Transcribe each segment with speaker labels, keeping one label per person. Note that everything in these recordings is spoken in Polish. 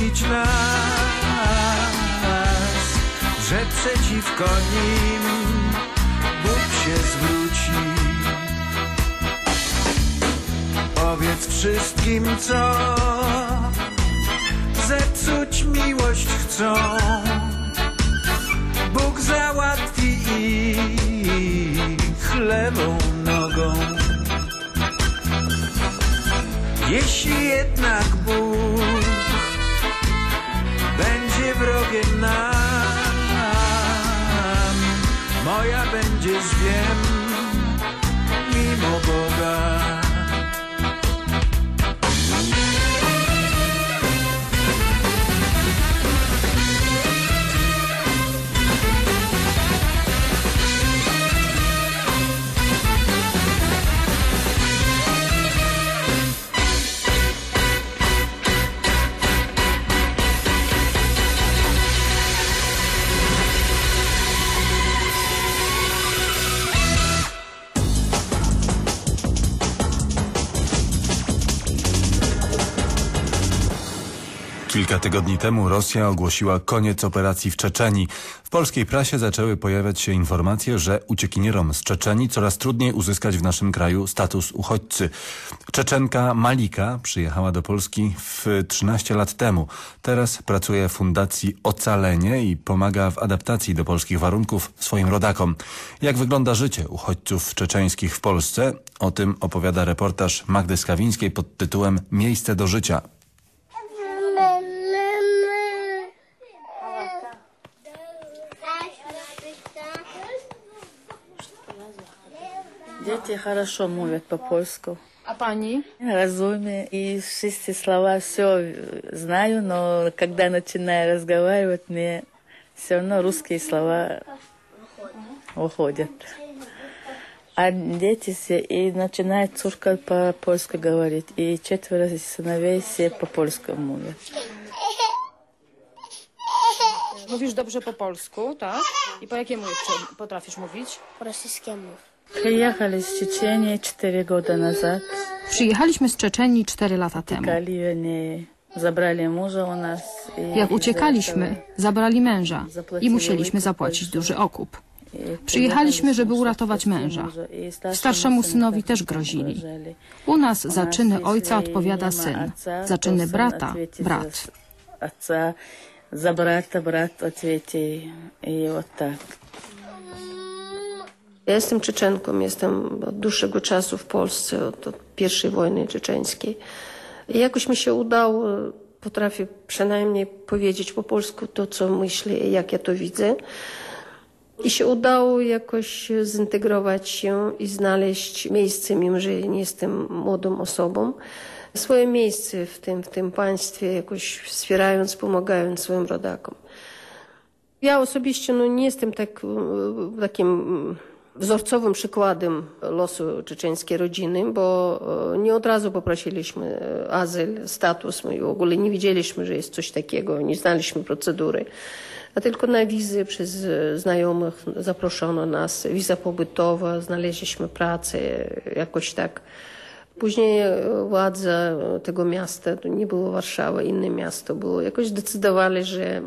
Speaker 1: nas, że przeciwko nim Bóg się zwróci. Powiedz wszystkim, co zepsuć miłość chcą. Bóg załatwi ich lewą nogą. Jeśli jednak Bóg będzie wrogiem nam, moja będziesz wiem, mimo Boga.
Speaker 2: Tygodni temu Rosja ogłosiła koniec operacji w Czeczenii. W polskiej prasie zaczęły pojawiać się informacje, że uciekinierom z Czeczenii coraz trudniej uzyskać w naszym kraju status uchodźcy. Czeczenka Malika przyjechała do Polski w 13 lat temu. Teraz pracuje w Fundacji Ocalenie i pomaga w adaptacji do polskich warunków swoim rodakom. Jak wygląda życie uchodźców czeczeńskich w Polsce? O tym opowiada reportaż Magdy Skawińskiej pod tytułem Miejsce do życia.
Speaker 3: Дети хорошо po polsku.
Speaker 4: A pani?
Speaker 3: Разумею, и все слова все знаю, но когда начинаю разговаривать, мне все равно русские слова уходят. А дети все и начинают цурка по-польски говорить, и четверо сыновей все по-польски mówią.
Speaker 4: Mówisz dobrze po polsku, tak? I po jakiemu jeszcze potrafisz mówić?
Speaker 5: по российскому.
Speaker 4: Przyjechaliśmy z Czeczenii 4 lata temu.
Speaker 3: Zabrali męża u nas.
Speaker 4: Jak uciekaliśmy, zabrali męża i musieliśmy zapłacić duży okup. Przyjechaliśmy, żeby uratować męża. Starszemu synowi też grozili. U nas za czyny ojca odpowiada syn, za czyny brata brat.
Speaker 3: Za brata brat odpowiada i tak.
Speaker 5: Ja jestem Czeczenką, jestem od dłuższego czasu w Polsce, od, od pierwszej wojny czeczeńskiej. I jakoś mi się udało, potrafię przynajmniej powiedzieć po polsku to, co myślę i jak ja to widzę. I się udało jakoś zintegrować się i znaleźć miejsce, mimo że nie jestem młodą osobą, swoje miejsce w tym, w tym państwie, jakoś wspierając, pomagając swoim rodakom. Ja osobiście no, nie jestem tak, takim wzorcowym przykładem losu czeczeńskiej rodziny, bo e, nie od razu poprosiliśmy e, azyl, status. My w ogóle nie wiedzieliśmy, że jest coś takiego, nie znaliśmy procedury. A tylko na wizy przez e, znajomych zaproszono nas, wiza pobytowa, znaleźliśmy pracę jakoś tak. Później władze tego miasta, to nie było Warszawa, inne miasto było, jakoś zdecydowali, że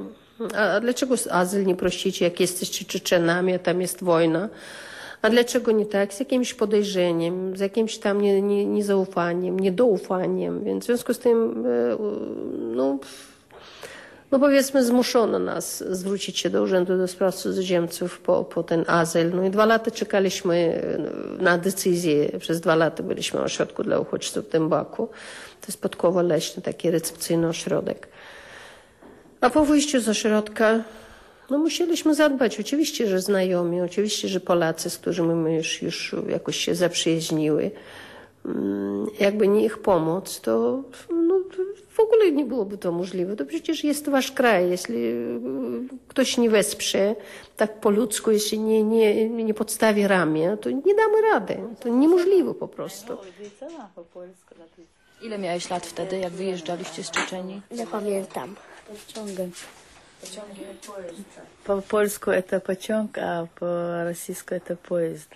Speaker 5: a dlaczego azyl nie prosicie, jak jesteście Czeczenami, a tam jest wojna? A dlaczego nie tak? Z jakimś podejrzeniem, z jakimś tam nie, nie, niezaufaniem, niedoufaniem. Więc w związku z tym, e, no, no powiedzmy, zmuszono nas zwrócić się do Urzędu do Spraw Cudzoziemców po, po ten azyl. No i dwa lata czekaliśmy na decyzję. Przez dwa lata byliśmy w ośrodku dla uchodźców w Dębaku. To jest Podkowa Leśna, taki recepcyjny ośrodek. A po wyjściu z ośrodka, no musieliśmy zadbać. Oczywiście, że znajomi, oczywiście, że Polacy, z którymi my już, już jakoś się zaprzyjaźniły. Mm, Jakby nie ich pomoc, to no, w ogóle nie byłoby to możliwe. To przecież jest wasz kraj. Jeśli y, ktoś nie wesprze tak po ludzku, jeśli nie, nie, nie podstawi ramię, to nie damy rady. To niemożliwe po prostu.
Speaker 4: Ile miałeś lat wtedy, jak wyjeżdżaliście z Czeczenii?
Speaker 5: Nie pamiętam.
Speaker 3: Пociąгом. По польску это пociąg, а по российску это поезд.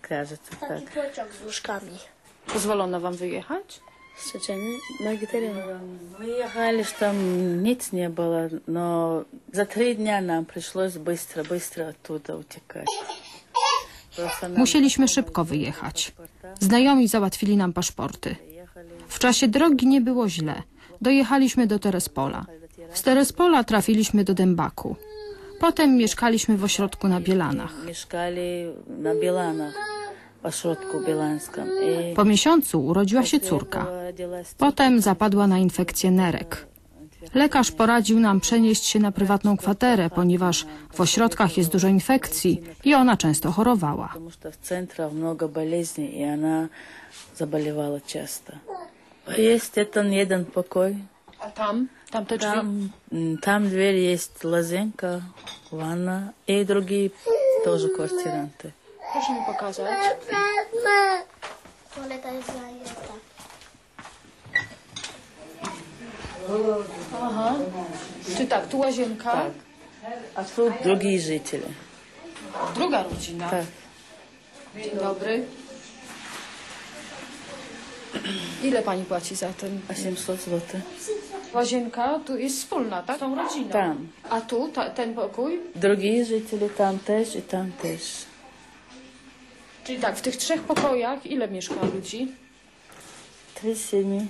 Speaker 3: Кажется так.
Speaker 5: pociąg z łóżkami.
Speaker 4: Pozwolono wam wyjechać?
Speaker 6: z Czeczeni na gitarze?
Speaker 3: Выехали, что там nic не было, но за три дня нам пришлось быстро-быстро оттуда утекать. Просто нам
Speaker 4: Musieliśmy szybko wyjechać. Znajomi załatwili nam paszporty. W czasie drogi nie było źle. Dojechaliśmy do Terespola. Z Terespola trafiliśmy do Dębaku. Potem mieszkaliśmy w ośrodku na Bielanach.
Speaker 3: Mieszkali na Bielanach.
Speaker 4: Po miesiącu urodziła się córka. Potem zapadła na infekcję nerek. Lekarz poradził nam przenieść się na prywatną kwaterę, ponieważ w ośrodkach jest dużo infekcji i ona często chorowała.
Speaker 3: W centrach mnogo bolezni i ona zabalewała często. Jest ten jeden pokój.
Speaker 4: A tam? Tam te
Speaker 3: Там, м, там дверь есть лазенка, ванна и другие тоже квартиранты.
Speaker 4: Proszę mi pokazać.
Speaker 6: Туалета jest zajęta.
Speaker 4: Czy tak, tu łazienka?
Speaker 3: А тут другие жители.
Speaker 4: Druga rodzina.
Speaker 3: Так.
Speaker 4: Dzień dobry. Ile pani płaci za ten?
Speaker 3: 800 zł.
Speaker 4: Łazienka tu jest wspólna, tak? Z tą rodziną.
Speaker 3: Tam.
Speaker 4: A tu, ta, ten pokój?
Speaker 3: Drugi życiel, tam też i tam też.
Speaker 4: Czyli tak, w tych trzech pokojach ile mieszka ludzi?
Speaker 3: Trzy syni.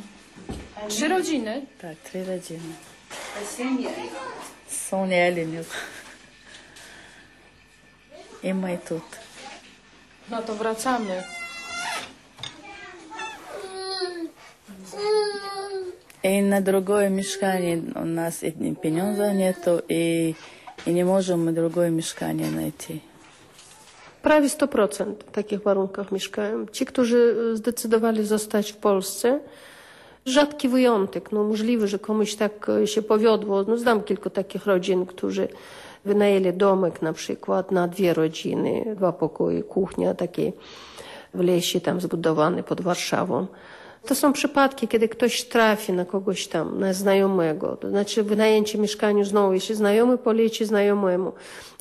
Speaker 4: Trzy rodziny?
Speaker 3: Tak, trzy rodziny. Są nielinów. I my tu.
Speaker 4: No to wracamy.
Speaker 3: I na drugie mieszkanie u nas jedni nie to i, i nie możemy drugie mieszkanie znaleźć.
Speaker 5: Prawie 100% w takich warunkach mieszkają. Ci, którzy e, zdecydowali zostać w Polsce, rzadki wyjątek. No możliwe, że komuś tak e, się powiodło. No, znam kilku takich rodzin, którzy wynajęli domek na przykład na dwie rodziny, dwa pokoje, kuchnia takie w lesie tam zbudowany pod Warszawą. To są przypadki, kiedy ktoś trafi na kogoś tam, na znajomego. To znaczy wynajęcie mieszkania znowu, jeśli znajomy poleci znajomemu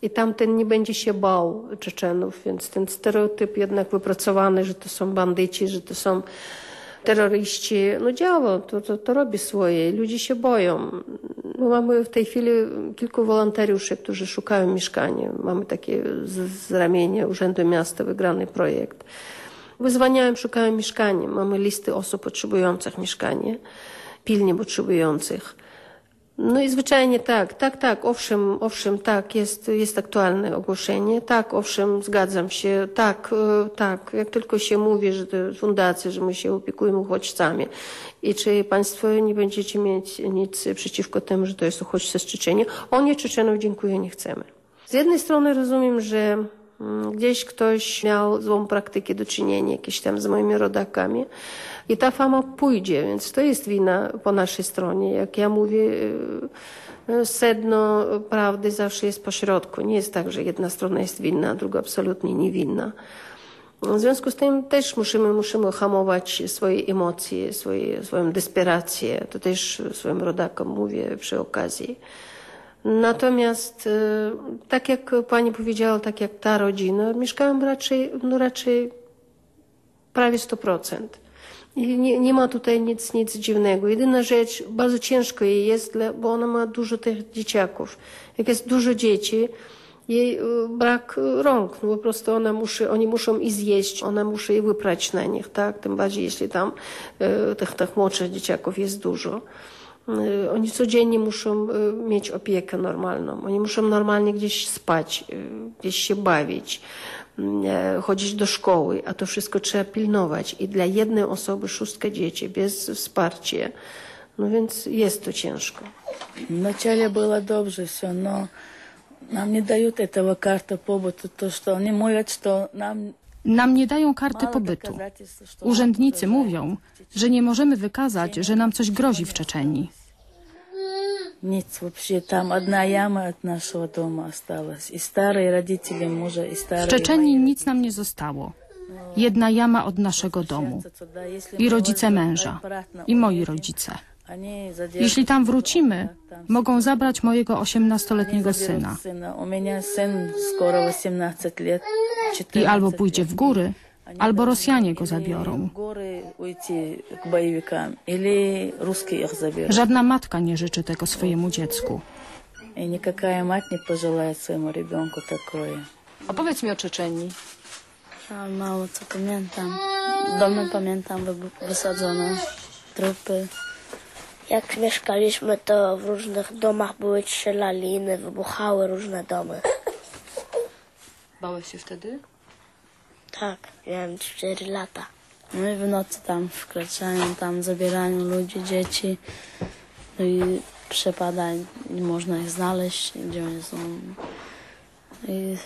Speaker 5: i tamten nie będzie się bał Czeczenów, więc ten stereotyp jednak wypracowany, że to są bandyci, że to są terroryści, no działa, to, to, to robi swoje ludzie się boją. My mamy w tej chwili kilku wolontariuszy, którzy szukają mieszkania. Mamy takie z, z ramienia Urzędu Miasta wygrany projekt. Wyzwaniają, szukają mieszkania. Mamy listy osób potrzebujących mieszkania, pilnie potrzebujących. No i zwyczajnie tak, tak, tak, owszem, owszem, tak, jest, jest aktualne ogłoszenie, tak, owszem, zgadzam się, tak, e, tak, jak tylko się mówi, że to fundacja, że my się opiekujemy uchodźcami i czy państwo nie będziecie mieć nic przeciwko temu, że to jest uchodźca z Czeczenia, o nie, Czeczenów, dziękuję, nie chcemy. Z jednej strony rozumiem, że gdzieś ktoś miał złą praktykę do czynienia jakieś tam z moimi rodakami i ta fama pójdzie, więc to jest wina po naszej stronie. Jak ja mówię, y, sedno prawdy zawsze jest po środku. Nie jest tak, że jedna strona jest winna, a druga absolutnie niewinna. W związku z tym też musimy, musimy hamować swoje emocje, swoje, swoją desperację. To też swoim rodakom mówię przy okazji. Natomiast e, tak jak pani powiedziała, tak jak ta rodzina, mieszkałem raczej, no raczej prawie 100%. I nie, nie ma tutaj nic, nic dziwnego. Jedyna rzecz, bardzo ciężko jej jest, bo ona ma dużo tych dzieciaków. Jak jest dużo dzieci, jej e, brak rąk, no po prostu ona muszy, oni muszą i zjeść, ona musi je wyprać na nich, tak? Tym bardziej, jeśli tam e, tych, tych młodszych dzieciaków jest dużo. E, Oni codziennie muszą e, mieć opiekę normalną. Oni muszą normalnie gdzieś spać, e, gdzieś się bawić, m, e, chodzić do szkoły, a to wszystko trzeba pilnować. I dla jednej osoby szóstka dzieci bez wsparcia, no więc jest to ciężko.
Speaker 3: Вначале было добре все, но нам не дают этого карта побыта, то, что они mówią, что нам
Speaker 4: Nam nie dają karty
Speaker 3: мало
Speaker 4: pobytu.
Speaker 3: доказательств, что
Speaker 4: Urzędnicy mówią, że nie możemy wykazać, że nam coś grozi w Czeczenii.
Speaker 3: Нет, вообще там одна яма от нашего дома осталась. И старые родители мужа, и
Speaker 4: W
Speaker 3: старые
Speaker 4: Czeczenii
Speaker 3: мои.
Speaker 4: nic nam nie zostało. Jedna jama od naszego domu.
Speaker 3: Туда, если
Speaker 4: I
Speaker 3: мы
Speaker 4: rodzice
Speaker 3: возьмем
Speaker 4: męża.
Speaker 3: обратно
Speaker 4: I moi
Speaker 3: уедем,
Speaker 4: rodzice. Jeśli tam wrócimy, mogą zabrać mojego
Speaker 3: osiemnastoletniego
Speaker 4: syna. I albo pójdzie w góry, albo Rosjanie go zabiorą. Żadna matka nie życzy tego swojemu dziecku. Opowiedz mi o Czeczeni.
Speaker 6: Mało co pamiętam. Domy pamiętam, wysadzono trupy. Jak mieszkaliśmy, to w różnych domach były strzelaliny, wybuchały różne domy.
Speaker 4: Bałeś się wtedy?
Speaker 6: Tak, miałem 4 lata. No i w nocy tam wkraczają, tam zabierają ludzi, dzieci. No i przepadają, nie można ich znaleźć, gdzie oni są. I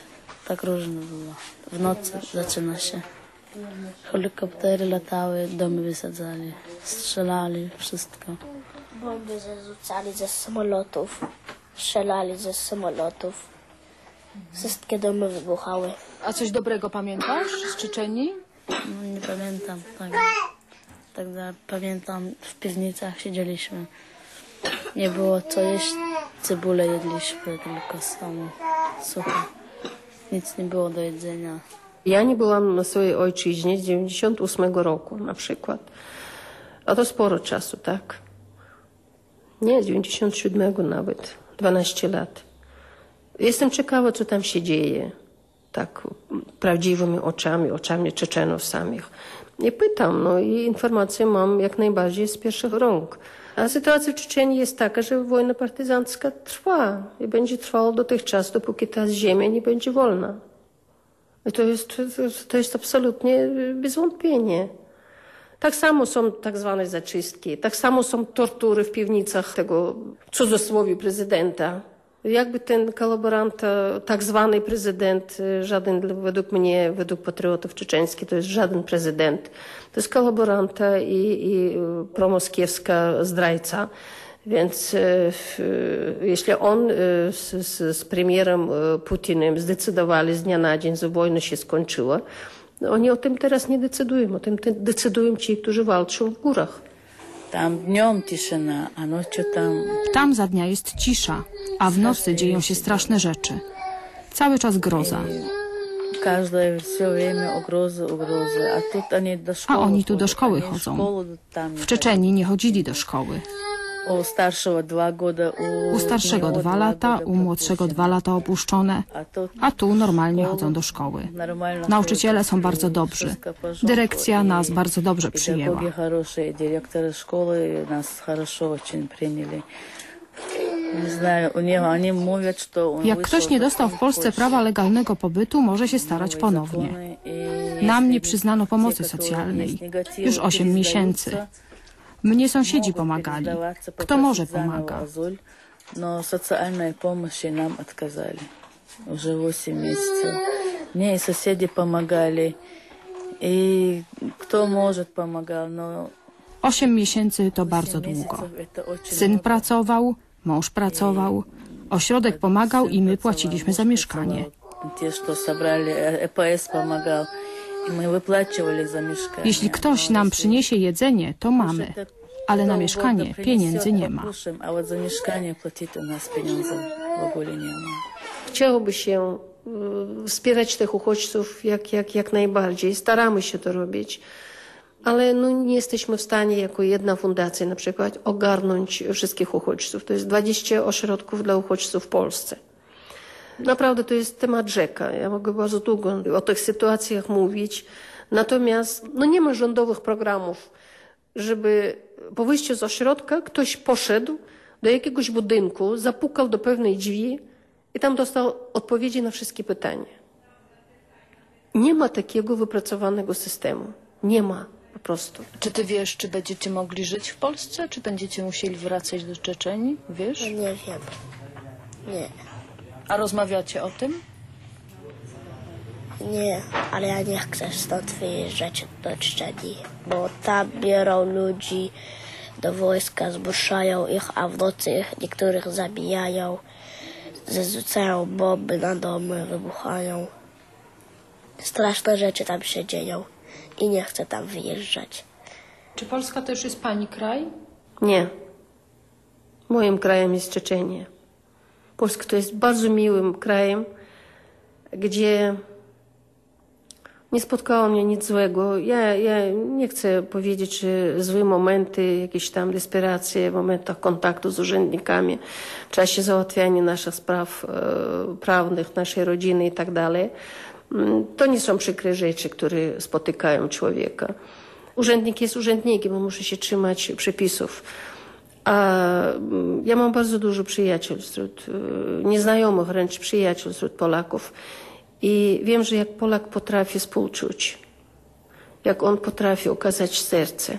Speaker 6: tak różnie było. W nocy zaczyna się. Helikoptery latały, domy wysadzali, strzelali, wszystko. Bomby zrzucali ze samolotów, strzelali ze samolotów. Wszystkie domy wybuchały.
Speaker 4: A coś dobrego pamiętasz z Czeczeni?
Speaker 6: No, nie pamiętam tego. Tak, tak pamiętam, w piwnicach siedzieliśmy. Nie było co jeść, cebulę jedliśmy tylko samo, suche. Nic nie było do jedzenia.
Speaker 5: Ja nie byłam na swojej ojczyźnie z 98 roku na przykład. A to sporo czasu, tak? Nie, z 97 nawet. 12 lat. Jestem ciekawa, co tam się dzieje. Tak, prawdziwymi oczami, oczami Czeczenów samych. I pytam, no i informacje mam jak najbardziej z pierwszych rąk. A sytuacja w Czeczeniu jest taka, że wojna partyzancka trwa i będzie trwała dotychczas, dopóki ta ziemia nie będzie wolna. To jest, to jest, absolutnie bez wątpienia. Tak samo są tak zwane zaczystki, tak samo są tortury w piwnicach tego w cudzysłowie prezydenta. Jakby ten kolaborant, tak zwany prezydent, żaden według mnie, według patriotów czeczeńskich, to jest żaden prezydent. To jest kolaboranta i, i promoskiewska zdrajca. Więc e, e, jeśli on e, z, z, z premierem Putinem zdecydowali z dnia na dzień, że wojna się skończyła, no oni o tym teraz nie decydują. O tym decydują ci, którzy walczą w górach.
Speaker 3: Tam dniom ciszyna, a nocią tam...
Speaker 4: Tam za dnia jest cisza, a w nocy dzieją się straszne rzeczy. Cały czas groza.
Speaker 3: A
Speaker 4: oni tu do szkoły chodzą. W Czeczeni nie chodzili do szkoły u starszego dwa lata, u młodszego dwa lata opuszczone, a tu normalnie chodzą do szkoły. Nauczyciele są bardzo dobrzy. Dyrekcja nas bardzo dobrze przyjęła. Jak ktoś nie dostał w Polsce prawa legalnego pobytu, może się starać ponownie. Nam nie przyznano pomocy socjalnej. Już 8 miesięcy.
Speaker 3: пересдаются,
Speaker 4: Mnie sąsiedzi
Speaker 3: могут
Speaker 4: pomagali.
Speaker 3: пересдаваться,
Speaker 4: Kto
Speaker 3: попросить
Speaker 4: może
Speaker 3: заново
Speaker 4: pomaga?
Speaker 3: азуль, но социальной помощи нам отказали. Уже 8 месяцев. Мне и соседи помогали, и кто может помогал, но
Speaker 4: 8 miesięcy to
Speaker 3: 8
Speaker 4: bardzo długo.
Speaker 3: месяцев это очень
Speaker 4: Syn
Speaker 3: много.
Speaker 4: pracował, mąż pracował, ośrodek pomagał i my płaciliśmy za mieszkanie.
Speaker 3: Те, что собрали, э, ЭПС
Speaker 4: Jeśli ktoś nam przyniesie jedzenie, to mamy, ale na mieszkanie pieniędzy nie ma.
Speaker 5: Chciałoby się y, wspierać tych uchodźców jak, jak, jak najbardziej. Staramy się to robić ale no, nie jesteśmy w stanie jako jedna fundacja na przykład ogarnąć wszystkich uchodźców. To jest 20 ośrodków dla uchodźców w Polsce. Naprawdę to jest temat rzeka. Ja mogę bardzo długo o tych sytuacjach mówić. Natomiast no, nie ma rządowych programów, żeby po wyjściu z ośrodka ktoś poszedł do jakiegoś budynku, zapukał do pewnej drzwi i tam dostał odpowiedzi na wszystkie pytania. Nie ma takiego wypracowanego systemu. Nie ma po prostu.
Speaker 4: Czy ty wiesz, czy będziecie mogli żyć w Polsce, czy będziecie musieli wracać do Czeczeni? Wiesz?
Speaker 6: Nie wiem. Nie.
Speaker 4: A rozmawiacie o tym?
Speaker 6: Nie, ale ja nie chcę stąd wyjeżdżać do Czeczeni, bo tam biorą ludzi do wojska, zmuszają ich, a w nocy ich niektórych zabijają, zrzucają bomby na domy, wybuchają. Straszne rzeczy tam się dzieją i nie chcę tam wyjeżdżać.
Speaker 4: Czy Polska też jest pani kraj?
Speaker 5: Nie. Moim krajem jest Czeczenia. Polska to jest bardzo miłym krajem, gdzie Nie spotkało mnie nic złego. Ja, ja nie chcę powiedzieć, że złe momenty, jakieś tam desperacje w momentach kontaktu z urzędnikami, w czasie załatwiania naszych spraw e, prawnych, naszej rodziny i tak dalej. Mm, To nie są przykre rzeczy, które spotykają człowieka. Urzędnik jest urzędnikiem, musi się trzymać przepisów. Mm, ja mam bardzo dużo przyjaciół wśród, e, nieznajomych wręcz przyjaciół wśród Polaków. I wiem, że jak Polak potrafi współczuć, jak on potrafi okazać serce.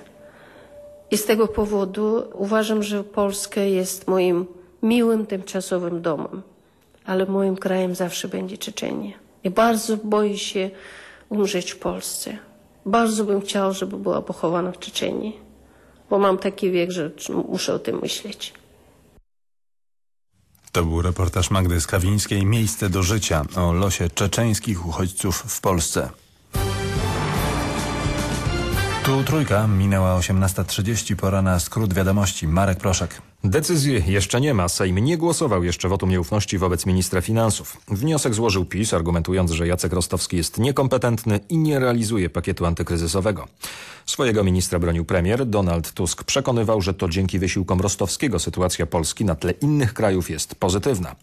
Speaker 5: I z tego powodu uważam, że Polska jest moim miłym, tymczasowym domem. Ale moim krajem zawsze będzie Czeczenia. I bardzo boję się umrzeć w Polsce. Bardzo bym chciał, żeby była pochowana w Czeczeniu. Bo mam taki wiek, że muszę o tym myśleć.
Speaker 2: To był reportaż Magdy Skawińskiej Miejsce do życia o losie czeczeńskich uchodźców w Polsce. Tu trójka, minęła 18.30, pora na skrót wiadomości. Marek Proszek.
Speaker 7: Decyzji jeszcze nie ma. Sejm nie głosował jeszcze wotum nieufności wobec ministra finansów. Wniosek złożył PiS, argumentując, że Jacek Rostowski jest niekompetentny i nie realizuje pakietu antykryzysowego. Swojego ministra bronił premier. Donald Tusk przekonywał, że to dzięki wysiłkom Rostowskiego sytuacja Polski na tle innych krajów jest pozytywna.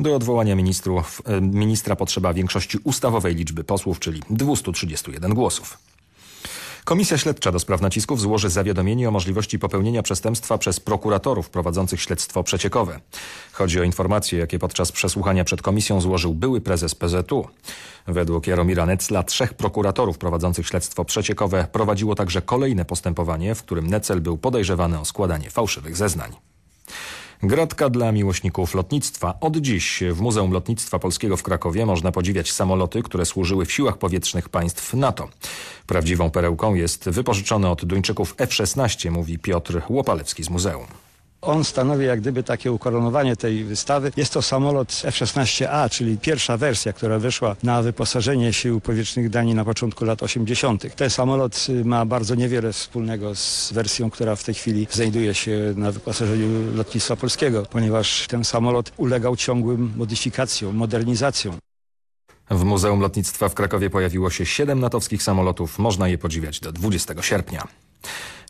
Speaker 7: Do odwołania ministrów, e, ministra potrzeba większości ustawowej liczby posłów, czyli 231 głosów. Komisja Śledcza do spraw nacisków złoży zawiadomienie o możliwości popełnienia przestępstwa przez prokuratorów prowadzących śledztwo przeciekowe. Chodzi o informacje, jakie podczas przesłuchania przed komisją złożył były prezes PZU. Według Jaromira Necla trzech prokuratorów prowadzących śledztwo przeciekowe prowadziło także kolejne postępowanie, w którym Necel był podejrzewany o składanie fałszywych zeznań. Gratka dla miłośników lotnictwa. Od dziś w Muzeum Lotnictwa Polskiego w Krakowie można podziwiać samoloty, które służyły w siłach powietrznych państw NATO. Prawdziwą perełką jest wypożyczony od Duńczyków F-16, mówi Piotr Łopalewski z muzeum.
Speaker 8: On stanowi jak gdyby takie ukoronowanie tej wystawy. Jest to samolot F-16A, czyli pierwsza wersja, która wyszła na wyposażenie sił powietrznych Danii na początku lat 80. Ten samolot y, ma bardzo niewiele wspólnego z wersją, która w tej chwili znajduje się na wyposażeniu lotnictwa polskiego, ponieważ ten samolot ulegał ciągłym modyfikacjom, modernizacjom.
Speaker 7: W Muzeum Lotnictwa w Krakowie pojawiło się siedem natowskich samolotów. Można je podziwiać do 20 sierpnia.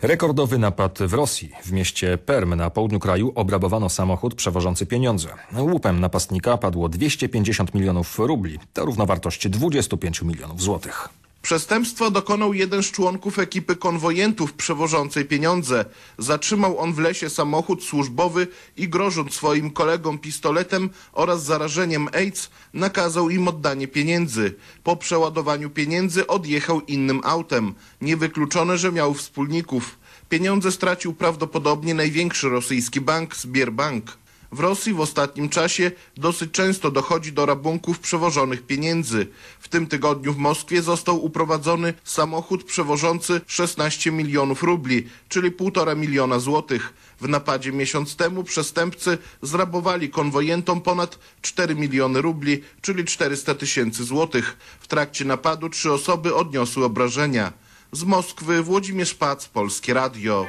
Speaker 7: Rekordowy napad w Rosji. W mieście Perm na południu kraju obrabowano samochód przewożący pieniądze. Łupem napastnika padło 250 milionów rubli. To równowartość 25 milionów złotych.
Speaker 9: Przestępstwo dokonał jeden z członków ekipy konwojentów przewożącej pieniądze. Zatrzymał on w lesie samochód służbowy i grożąc swoim kolegom pistoletem oraz zarażeniem AIDS nakazał im oddanie pieniędzy. Po przeładowaniu pieniędzy odjechał innym autem. Niewykluczone, że miał wspólników. Pieniądze stracił prawdopodobnie największy rosyjski bank Sberbank. W Rosji w ostatnim czasie dosyć często dochodzi do rabunków przewożonych pieniędzy. W tym tygodniu w Moskwie został uprowadzony samochód przewożący 16 milionów rubli, czyli 1,5 miliona złotych. W napadzie miesiąc temu przestępcy zrabowali konwojentom ponad 4 miliony rubli, czyli 400 tysięcy złotych. W trakcie napadu trzy osoby odniosły obrażenia. Z Moskwy Włodzimierz Pac, Polskie Radio.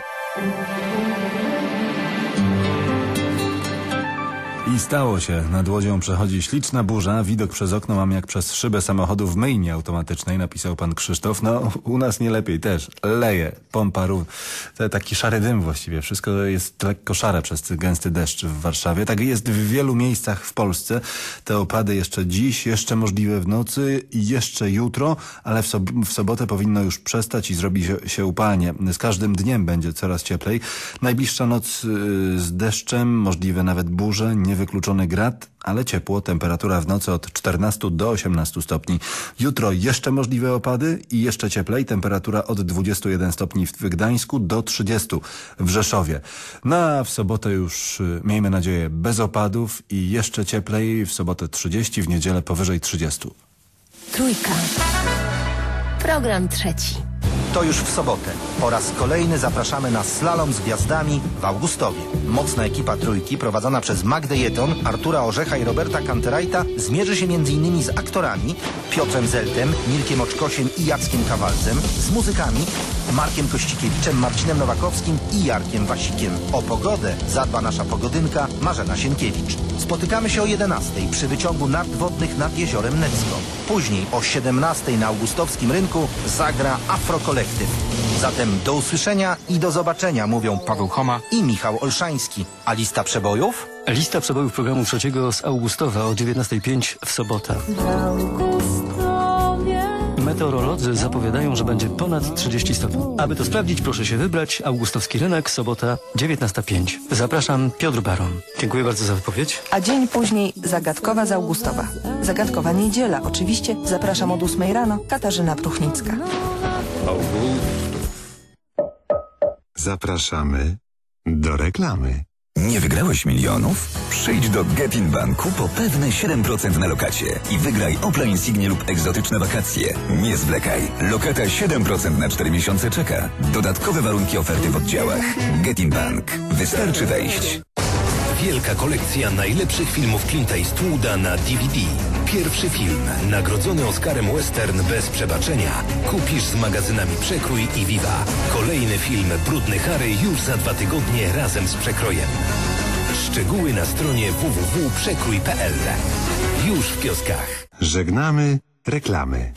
Speaker 2: Stało się. Nad łodzią przechodzi śliczna burza. Widok przez okno mam jak przez szybę samochodu w myjni automatycznej, napisał pan Krzysztof. No, u nas nie lepiej też. Leje, pompa rów. Taki szary dym właściwie. Wszystko jest lekko szare przez gęsty deszcz w Warszawie. Tak jest w wielu miejscach w Polsce. Te opady jeszcze dziś, jeszcze możliwe w nocy jeszcze jutro, ale w, sob w sobotę powinno już przestać i zrobić się, upalnie. Z każdym dniem będzie coraz cieplej. Najbliższa noc yy, z deszczem, możliwe nawet burze, niewykluczony grad, ale ciepło, temperatura w nocy od 14 do 18 stopni. Jutro jeszcze możliwe opady i jeszcze cieplej, temperatura od 21 stopni w Gdańsku do 30 w Rzeszowie. No a w sobotę już, y, miejmy nadzieję, bez opadów i jeszcze cieplej, w sobotę 30, w niedzielę powyżej 30.
Speaker 10: Trójka. Program trzeci.
Speaker 11: To już w sobotę. Po raz kolejny zapraszamy na slalom z gwiazdami w Augustowie. Mocna ekipa trójki prowadzona przez Magdę Jeton, Artura Orzecha i Roberta Kanterajta zmierzy się m.in. z aktorami Piotrem Zeltem, Mirkiem Oczkosiem i Jackiem Kawalcem, z muzykami Markiem Kościkiewiczem, Marcinem Nowakowskim i Jarkiem Wasikiem. O pogodę zadba nasza pogodynka Marzena Sienkiewicz. Spotykamy się o 11 przy wyciągu nart wodnych nad jeziorem Necko. Później o 17 na Augustowskim Rynku zagra Afro Kolektyw. Zatem do usłyszenia i do zobaczenia mówią
Speaker 12: Paweł Choma
Speaker 11: i Michał Olszański. A lista przebojów?
Speaker 13: Lista przebojów programu trzeciego z Augustowa o 19.05 w sobotę. Meteorolodzy zapowiadają, że będzie ponad 30 stopni. Aby to sprawdzić, proszę się wybrać. Augustowski Rynek, sobota 19.05. Zapraszam, Piotr Baron. Dziękuję bardzo za wypowiedź.
Speaker 14: A dzień później zagadkowa z Augustowa. Zagadkowa niedziela, oczywiście. Zapraszam od 8 rano. Katarzyna Pruchnicka.
Speaker 15: Zapraszamy do reklamy.
Speaker 16: Nie wygrałeś milionów? Przyjdź do Getin Banku po pewne 7% na lokacie i wygraj Opla Insignie lub egzotyczne wakacje. Nie zwlekaj. Lokata 7% na 4 miesiące czeka. Dodatkowe warunki oferty w oddziałach. Getin Bank. Wystarczy wejść.
Speaker 17: Wielka kolekcja najlepszych filmów Clint'a Eastwooda na DVD. Pierwszy film, nagrodzony Oscarem Western bez przebaczenia, kupisz z magazynami Przekrój i Viva. Kolejny film Brudny Harry już za dwa tygodnie razem z Przekrojem. Szczegóły na stronie www.przekrój.pl. Już w kioskach.
Speaker 15: Żegnamy reklamy.